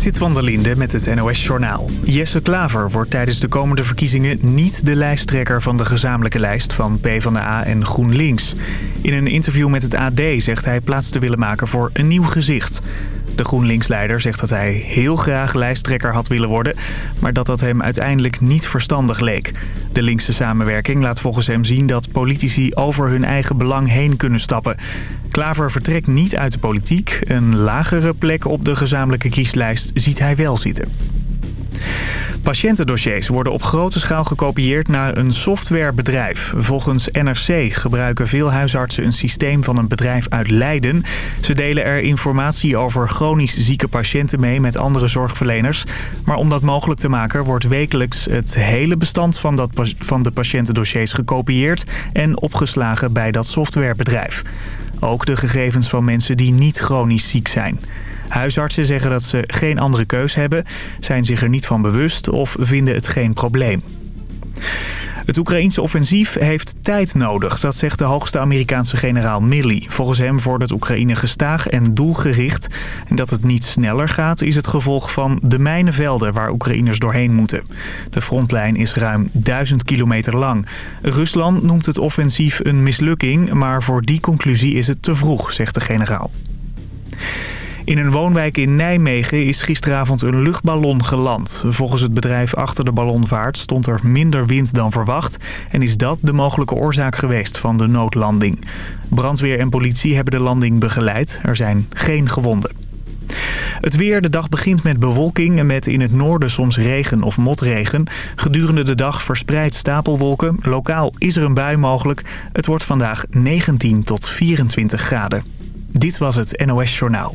Zit van der Linde met het NOS-journaal. Jesse Klaver wordt tijdens de komende verkiezingen niet de lijsttrekker van de gezamenlijke lijst van PvdA en GroenLinks. In een interview met het AD zegt hij plaats te willen maken voor een nieuw gezicht. De GroenLinks-leider zegt dat hij heel graag lijsttrekker had willen worden... maar dat dat hem uiteindelijk niet verstandig leek. De linkse samenwerking laat volgens hem zien dat politici over hun eigen belang heen kunnen stappen. Klaver vertrekt niet uit de politiek. Een lagere plek op de gezamenlijke kieslijst ziet hij wel zitten. Patiëntendossiers worden op grote schaal gekopieerd naar een softwarebedrijf. Volgens NRC gebruiken veel huisartsen een systeem van een bedrijf uit Leiden. Ze delen er informatie over chronisch zieke patiënten mee met andere zorgverleners. Maar om dat mogelijk te maken wordt wekelijks het hele bestand van, dat, van de patiëntendossiers gekopieerd en opgeslagen bij dat softwarebedrijf. Ook de gegevens van mensen die niet chronisch ziek zijn. Huisartsen zeggen dat ze geen andere keus hebben, zijn zich er niet van bewust of vinden het geen probleem. Het Oekraïense offensief heeft tijd nodig, dat zegt de hoogste Amerikaanse generaal Milley. Volgens hem vordert Oekraïne gestaag en doelgericht. En dat het niet sneller gaat is het gevolg van de mijnenvelden waar Oekraïners doorheen moeten. De frontlijn is ruim 1000 kilometer lang. Rusland noemt het offensief een mislukking, maar voor die conclusie is het te vroeg, zegt de generaal. In een woonwijk in Nijmegen is gisteravond een luchtballon geland. Volgens het bedrijf achter de ballonvaart stond er minder wind dan verwacht... en is dat de mogelijke oorzaak geweest van de noodlanding. Brandweer en politie hebben de landing begeleid. Er zijn geen gewonden. Het weer, de dag begint met bewolking en met in het noorden soms regen of motregen. Gedurende de dag verspreid stapelwolken. Lokaal is er een bui mogelijk. Het wordt vandaag 19 tot 24 graden. Dit was het NOS Journaal.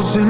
frozen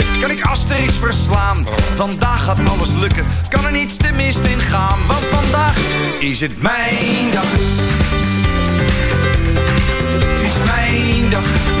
verslaan. Vandaag gaat alles lukken, kan er niets te mist in gaan. Want vandaag is het mijn dag. Is mijn dag.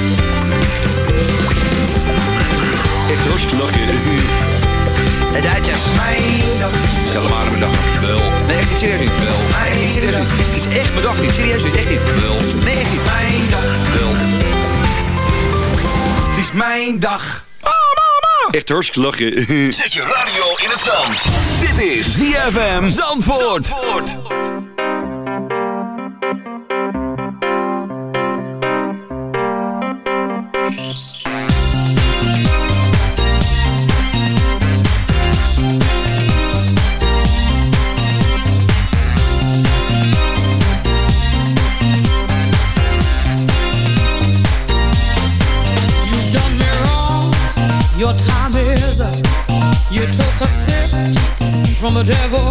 Echt hartstikke lachen. De Duitsers. Mijn dag. Stel maar aan mijn dag. Wel. Nee, echt niet serieus niet. Wel. Nee, niet serieus niet. Het is echt mijn dag niet. Serieus niet. Echt niet. Wel. Nee, echt niet. Mijn dag. Wel. Het is mijn dag. Echt hartstikke lachen. Zet je radio in het zand. Dit is ZFM Zandvoort. You've the devil.